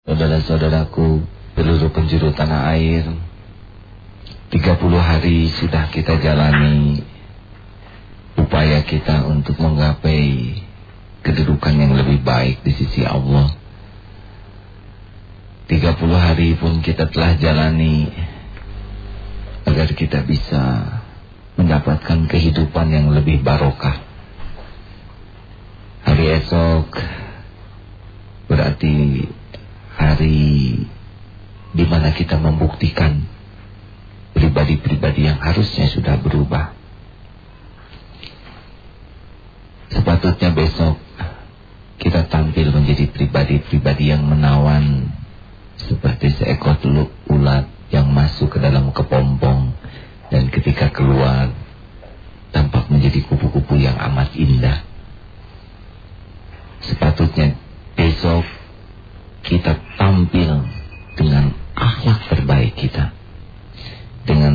Saudara-saudaraku, peluru penjuru tanah air, 30 hari sudah kita jalani upaya kita untuk menggapai kedudukan yang lebih baik di sisi Allah. 30 hari pun kita telah jalani agar kita bisa mendapatkan kehidupan yang lebih barokah. Hari esok berarti hari di mana kita membuktikan pribadi-pribadi yang harusnya sudah berubah. Sepatutnya besok kita tampil menjadi pribadi-pribadi yang menawan seperti seekor ulat yang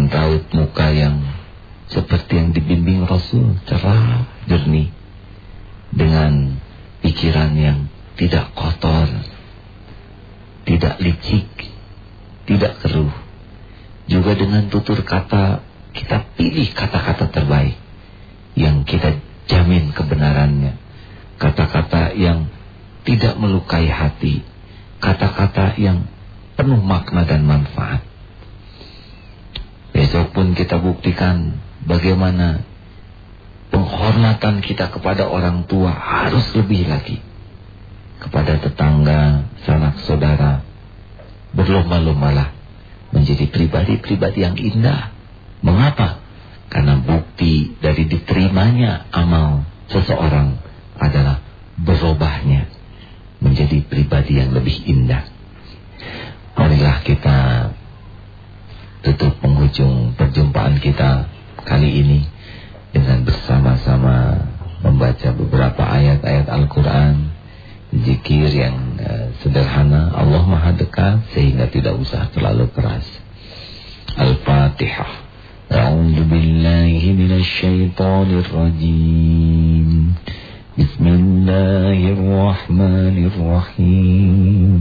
Raut muka yang seperti yang dibimbing Rasul, cerah, jernih. Dengan pikiran yang tidak kotor, tidak licik, tidak keruh. Juga dengan tutur kata, kita pilih kata-kata terbaik yang kita jamin kebenarannya. Kata-kata yang tidak melukai hati, kata-kata yang penuh makna dan manfaat. Besok pun kita buktikan bagaimana penghormatan kita kepada orang tua harus lebih lagi. Kepada tetangga, sanak saudara, berlomba-lombalah menjadi pribadi-pribadi yang indah. Mengapa? Karena bukti dari diterimanya amal seseorang adalah berubahnya menjadi pribadi yang lebih indah. Marilah kita tutup penghujung perjumpaan kita kali ini dengan bersama-sama membaca beberapa ayat-ayat Al-Quran, zikir yang uh, sederhana, Allah Maha dekat sehingga tidak usah terlalu keras. Al-Fatihah. A'udzu billahi minasy syaithanir rajim. بسم الله الرحمن الرحيم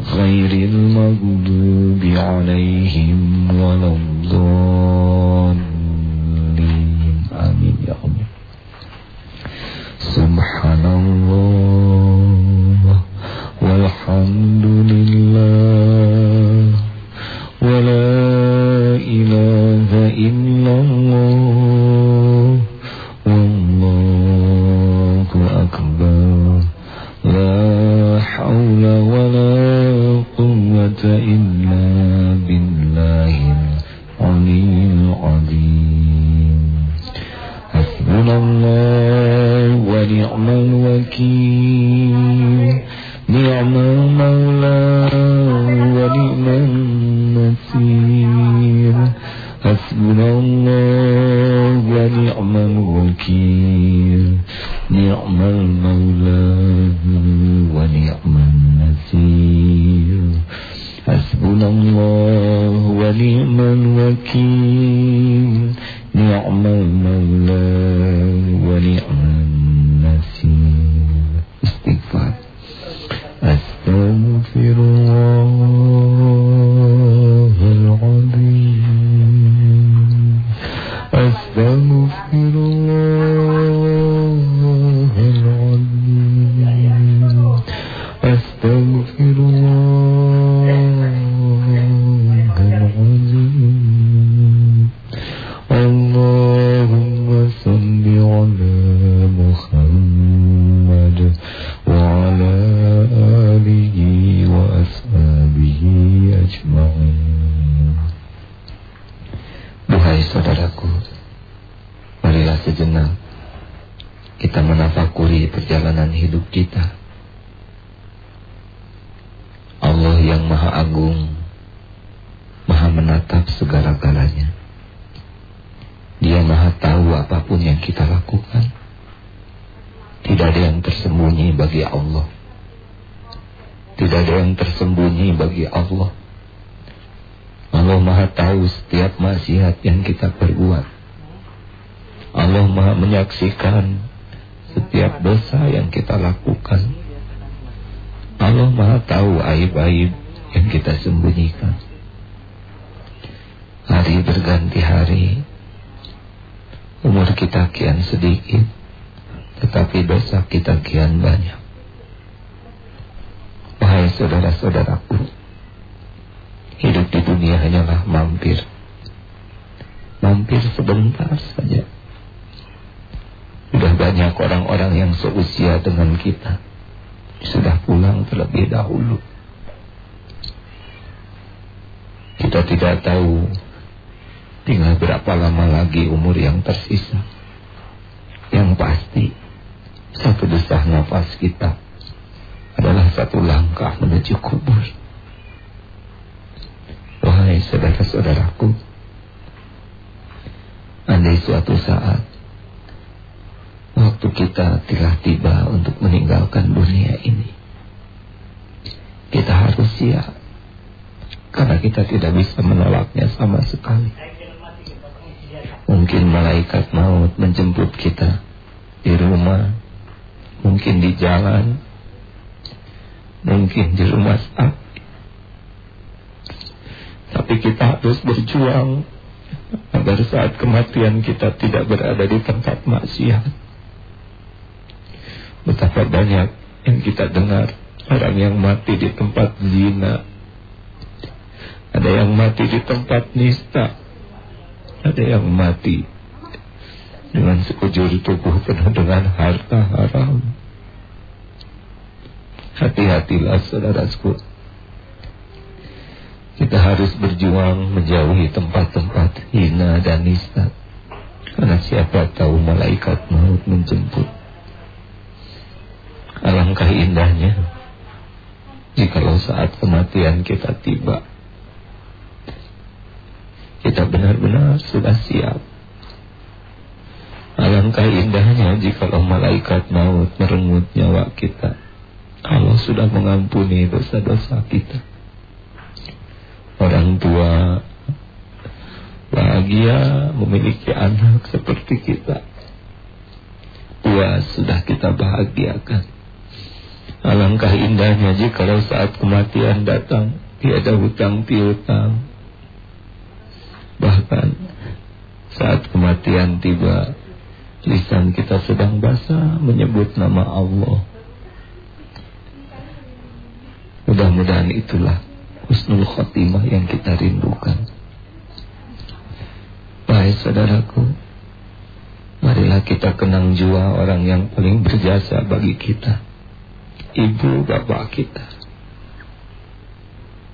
غير المغضوب عليهم ولا الضالين. آمين يا الله سبحان الله والحمد لله ولا إله إلا الله والله أكبر. لا حول ولا إلا بالله العلي العظيم. حسبنا الله ونعم الوكيل. نعم المولى ونعم النصير. حسبنا الله ونعم الوكيل. نعم المولى ونعم النصير. الله ونعم الوكيل. نعم المولى ونعم النصير استغفار أستغفر الله. Saudaraku, marilah sejenak kita menafakuri perjalanan hidup kita. Allah yang maha agung menatap segala-galanya. Dia maha tahu apa pun yang kita lakukan. Tidak ada yang tersembunyi bagi Allah. Tidak ada yang tersembunyi bagi Allah. Allah maha tahu setiap maksiat yang kita perbuat. Allah maha menyaksikan setiap dosa yang kita lakukan. Allah maha tahu aib-aib yang kita sembunyikan. Hari berganti hari, Umur kita kian sedikit Tetapi dosa kita kian banyak Wahai saudara-saudaraku Hidup di dunia hanyalah mampir. Mampir sebentar saja. Sudah banyak orang-orang yang seusia dengan kita. Sudah pulang terlebih dahulu. Kita tidak tahu Tinggal berapa lama lagi umur yang tersisa. Yang pasti Satu desah nafas kita Adalah satu langkah menuju kubur saudara-saudaraku Andai suatu saat Waktu kita telah tiba untuk meninggalkan dunia ini Kita harus siap Karena kita tidak bisa menolaknya sama sekali Mungkin malaikat maut menjemput kita di rumah, mungkin di jalan, mungkin di rumah sakit. Tapi kita harus berjuang agar saat kematian kita tidak berada di tempat maksiat. Betapa banyak yang kita dengar orang yang mati di tempat zina. Ada yang mati di tempat nista ada yang mati dengan sekujur tubuh penuh dengan harta haram. Hati-hatilah saudaraku. Kita harus berjuang menjauhi tempat-tempat hina dan nista. Karena siapa tahu malaikat maut menjemput. Alangkah indahnya jikalau saat kematian kita tiba kita benar-benar sudah siap. Alangkah indahnya jika malaikat maut merenggut nyawa kita. Allah sudah mengampuni dosa-dosa kita. Orang tua bahagia memiliki anak seperti kita. Tua sudah kita bahagiakan. Alangkah indahnya jika saat kematian datang tiada hutang piutang Bahkan saat kematian tiba Lisan kita sedang basah menyebut nama Allah Mudah-mudahan itulah Husnul khotimah yang kita rindukan. Baik saudaraku Marilah kita kenang jua orang yang paling berjasa bagi kita. Ibu bapak kita